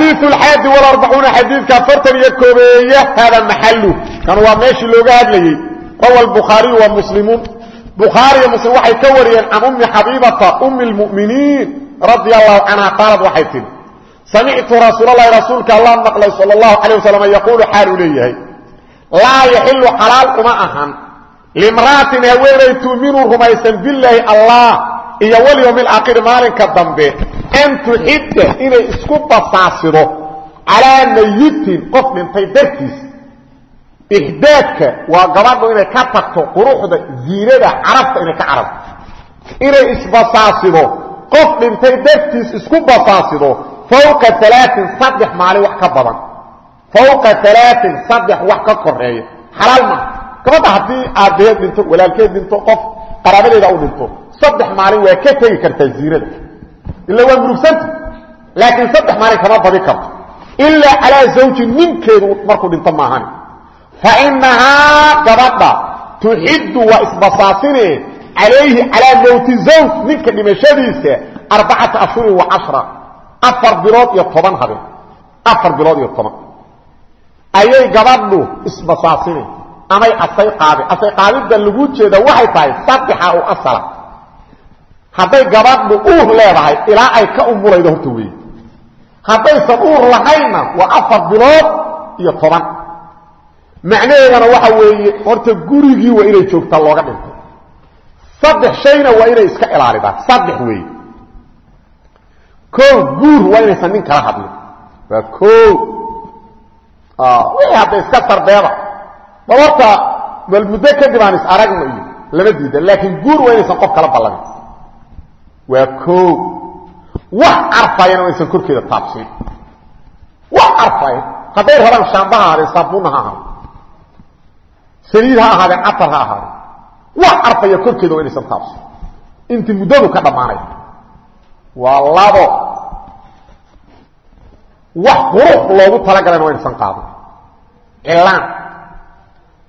xadiiu lxaadi walaarbacuuna xadiidka afartan iyo koobeeya hada maxalu kan waa meeshii looga hadlayey rawa lbukhaariyu wa muslimuun bukhaariyo muslim waxay ka wariyeen can ummi xabiibata ummi lmu'miniin radia allahu canha qaalad waxay tihi samictu rasuulalahi rasuulka alla maqlay sal allahu calayh wasalam yaquulu xaaluu leeyahay laa yaxilu xalaal uma ahan limra'atin haweenay tu'minu rumaysan billaahi allah iyo walyowmi alaakhiri maalinka dambe an tuxidda inay isku basaasido calaa mayitin qof dhintay dartiis ixdaadka waa gabadhu inay ka tagto quruxda ziinada carabta inay ka carabto inay isbasaasido qof dhintay dartiis isku basaasido fawqa alaain saddex maalin wax ka badan. Fawqa alaain saddex wax ka koreeya xalaal maaha gabadha haddii aabbaheed dhinto walaalkeed dhinto qof qaraabadeeda u dhinto saddex maalin waa ka ila waa murugsanta laakiin saddex maalin kama badi karto ilaa calaa zawji ninkeedu markuu dhinto maahani. Fa inahaa gabadha tuxiddu waa isbasaasine calayhi calaa mowti zawj ninka dhimashadiisa arbacata ashhurin wa cashra. Afar bilood iyo toban habeen. Afar bilood iyo toban. Ayay gabadhu isbasaasine. Amay asay qaadi. Asay qaadidda lagu jeeda waxay tahay saddexa u asala hadday gabadhu uur leedahay ilaa ay ka umulaydo horta weeye haddaysan uur lahaynna waa afar bilood iyo toban macnaheedana waxa weeye horta gurigii waa inay joogtaa looga dhintay saddex shayna waa inay iska ilaalidaa saddex weeye o guur waa inaysan nin kala hadlin waa o wixii hadda iska sarbeeba bal horta bal muddo kadib aan is aragno iyo lama diida laakiin guur waa inaysan qof kala ballamin waa o wax carfayana waa inaysan korkeeda taabsin wax carfaya hadday rabaan shaamba ha ahaadeen saabuunna ha ahaadeen saliid ha ahaadeen catar ha ahaadeen wax carfaya korkeeda waa inaysan taabsin intii muddadu ka dhammaanay waa labo. Wax qurux loogu talagalana waa inaysan qaadin cilaan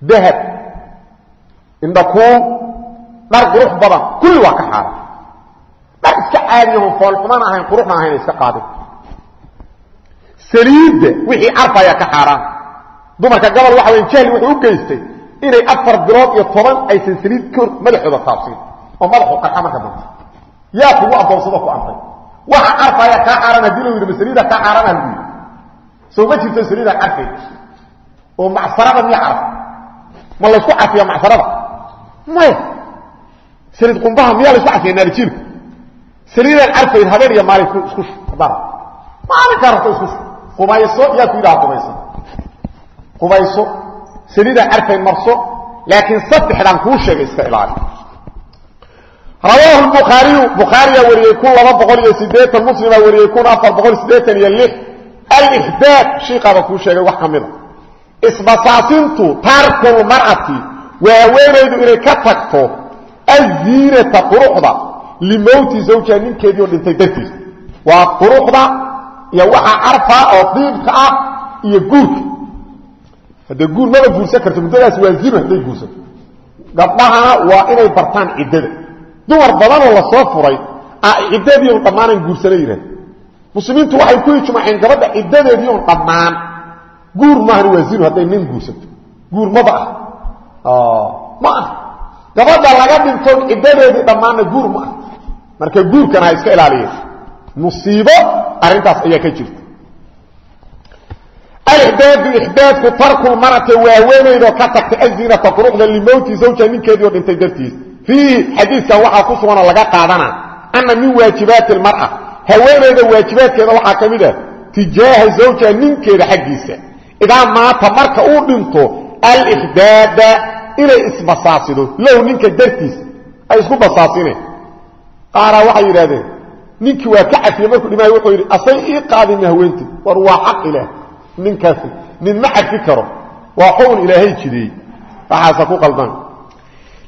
dahab. Indhakuun dhar qurux badan. Kulli waa ka xaaran dhar iska caadiyahon foolxuman ahayn quruxna ahayn iska qaadin. Saliidda wixii carfaya ka xaaraan. Dumarka gobol waxa weya jahli wuxuu u geystay inay afar bilood iyo toban aysan saliid kor madaxooda taabsiin. Oo madaxu qarxa marka dambe yaa kugu addoonsado ku antay waxa carfaya kaa xaaran haddii la yidhi saliida kaa xaarana lagu yidhi soo ma jirto saliida carfay? Oo macsarada miya carf. Ma laysku cafiya macsarada maya saliid qumbaha miyaa laysku cafiya naalijiilka saliidaan carfayn habeen iyo maalin isku dar maalinkaa rabto isku qubayso yaa ku yidhaha qubayso. Qubayso saliidaan carfayn marso laakiin saddexdaan kuu sheegay iska ilaali. Rawaahu bukhaariyu bukhaariyaa wariyey kun laba boqol iyo sideetan muslimaa wariyey kun afar boqol sideetan iyo lix. Alixdaad shiikaaba kuu sheegay wax ka mida isbasaasintu tarkul mar'ati waa haweenaydu inay ka tagto aziinata quruxda limowti zawjiha ninkeedii oo dhintay dartiis waa quruxda iyo waxaa carfa oo diibka ah iyo guurka haddee guur maba guursan karto muddadaas waa zino hadday guursato gabdhahana waa inay bartaan ciddada dumar badanoo la soo furay ciddadii on dhammaanan guursana yidhahd muslimiintu waxay ku ijmaaceen gabadha ciddadeedii on dhammaan guur maahan waa zino hadday nin guursato guur maba ah ma ah gabadha laga dhinto ciddadeedii dhammaanna guur ma marka guurkana ha iska ilaaliya musiibo arrintaas ayaa ka jirta. Alixdaadu ixdaadku tarku marate waa haweenaydoo ka tagtay azinata quruxda limowti zawja ninkeedii oo dhintay dartiis. Fiihi xadiiskan waxaa ku suganoo laga qaadana ana min waajibaati lmar'a haweenayda waajibaadkeeda waxaa ka mid ah tijaaha zawja ninkeeda xaggiisa. Idaa maata marka uu dhinto alixdaada inay isbasaasido. Low ninka dartiis ay isku basaasineen qaaraa waxay yidhahdeen ninkii waa ka cafiyey markuu dhimaayo wuxuu yidhi asay ii qaadina haweentii war waa xaq ilaah. Ninkaasi nin ma cafi karo waa xugun ilaahay jideeyey. Waxaasa ku qaldan.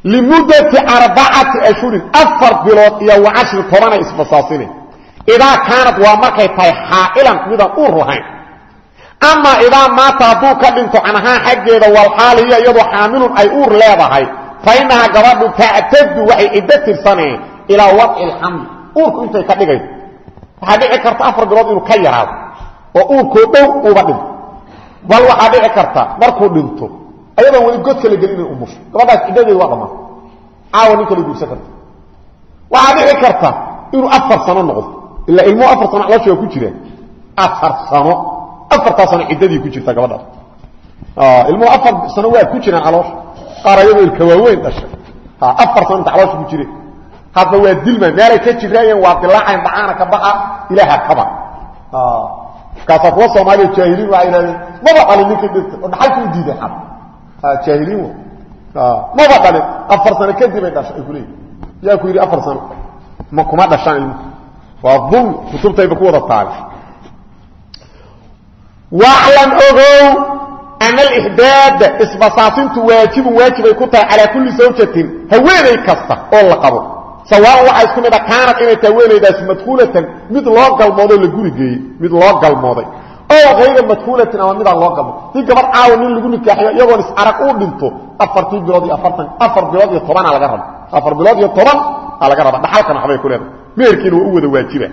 Limuddati arbacati ashhurin afar bilood iyo wa cashri tobanay isbasaasine. Idaa kaanad waa markay tahay xaa'ilan midaan uur lahayn amaa idaa maata hadduu ka dhinto canahaan xaggeeda walxaaliya iyadoo xaamilun ay uur leedahay fa innahaa gabadhu tactadu waxay ciddo tirsaneen ilaa wadci lxamli uurku intay ka dhigayso. Waxaa dhici karta afar bilood inuu ka yaraado oo uurkoo dhow uuba dhinto bal waxaa dhici karta markuu dhinto ayadoon weli godka la gelin inay umusho gabadhaas ciddadeedu waa dhammaata caawa nin kale guursan karta. Waxaa dhici karta inuu afar sano noqdo. Ilaa ilmuhu afar sano caloosha ku jiraan. Afar sano. Afartaa sano ciddadii ku jirta gabadhaas. Ilmuhu afar sano waa ku jiraan caloosha. Qaar ayadoo ilka waaweyn dhashay. Afar sano inta caloosha ku jireen hadba waa dilma meelay ka jiraayeen waa dilaacayn dhacaana ka baxa ilaaha kaba. Markaasaa kuwa soomaaliya jaahiliin waxay idhahdeen maba dhalin ninkii dhirta oo dhaxalka u diiday xad jaahiliin maba dhalin afar sano kadib ay dhashay ay ku leeyihiin yaa ku yidhi afar sano ma kuma dhashaan ilmu waa dulmi kutubtayba ku wada taali waclan ogow ana alixdaada isbasaasintu waajibun sawaan waxaa isku mid a kaanad inay tahay haweenaydaasi madkuulatan mid loo galmoodo la guri geeyey mid loo galmooday. Oo hayra madkuulatin ama midaan loo galmo dii gabadh caawa nin lagu nikaaxiyo iyagoon is-arag uu dhinto afartii bilood iyo afartan afar bilood iyo tobanaa laga raba. Afar bilood iyo toban aa laga raba. Dhaxalkan waxbay ku leedahay. Meherkiina waa u wada waajiba.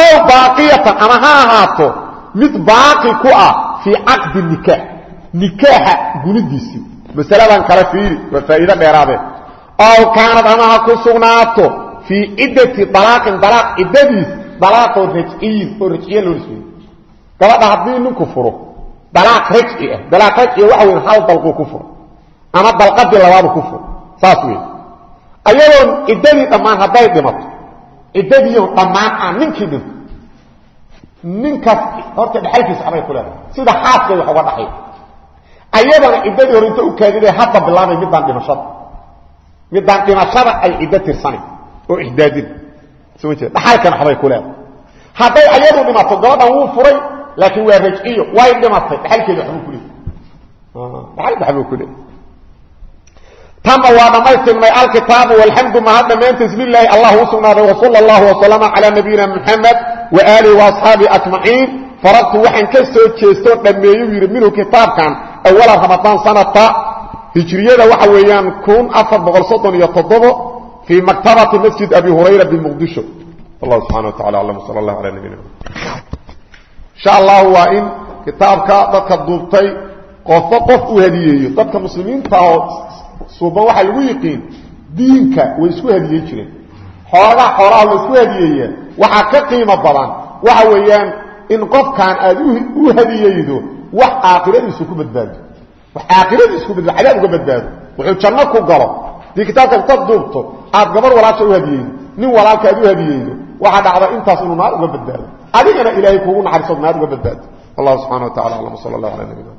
Oo baaqiyatan ama ha ahaato mid baaqi ku ah fii caqdi nikaax nikaaxa gunidiisii. Masaladan kale fiiri waa faa'iido dheeraadee ow kaanad ama ha ku sugnaato fii ciddati dalaaqin dalaaq ciddadiis dalaaqoo rajciyin oo rajciye loo nisbeeyey gabadha haddii ninku furo dalaaq rajci ah dalaaq rajciya waxa weyn hal dalquu ku furo ama dalqadii labaadu ku furo saas wey ayadoon ciddadii dhammaan hadday dhimato ciddadiion dhammaan ah ninkii dhinto ninkaas horta dhexalkiisa waxbay ku leedahay sida xaaskay wax uga dhaxay ayadana ciddadii hore inta u kaadida hadda bilaabay middaan dhimashada middaan dhimashada ay ciddo tirsanay oo ixdaadin. Soo jeed dhaxalkan waxbay ku leedahay. Hadday ayadu dhimato gabadhan wuu furay laakiin waa rajciyo way dhimatay. Dhaxalkeeda waxbuu ku leeyahay. Dhaxalka waxbuu ku leeyahay. Tama waa dhammaystirnay alkitaabu walxamdu mahad dhammaantiis lilaahi allah u sugnaaday wasala allahu wasalama calaa nabiyina muxamed wa aalihi waasxaabihi ajmaciin. Faragtu waxaan ka soo jeestoo dhammeeyuu yidhi hijriyada waxa weeyaan kun afar boqol soddon iyo toddobo fii maktabati masjid abi hurayra bimuqdisho wallahu subxana wa tacala aclam sala allah ala nabiyina insha allahu waa in kitaabka dadka duubtay qofba qof uu hadiyeeyo dadka muslimiinta oo suuban waxaa lagu yiqiin diinka way isku hadiyey jireen. Xoolaha xoolaha way isku hadiyeeyeen waxaa ka qiimo badan waxa weeyaan in qofkan aad u hadiyeydo wax aakhiradiisu ku badbaado wax aakhiradiisu ku badbaado cadaab uga badbaado. Wuxuu janno ku galo. Dii kitaabka intaad duubto aad gabar walaasha u hadiyeydo nin walaalka aad u hadiyeydo waxaa dhacda intaas inuu naar uga badbaado. Adigana ilaahay kuugu naxariisood naar uga badbaado. Wallahu subxana wa tacala aclam sala allah ala nabina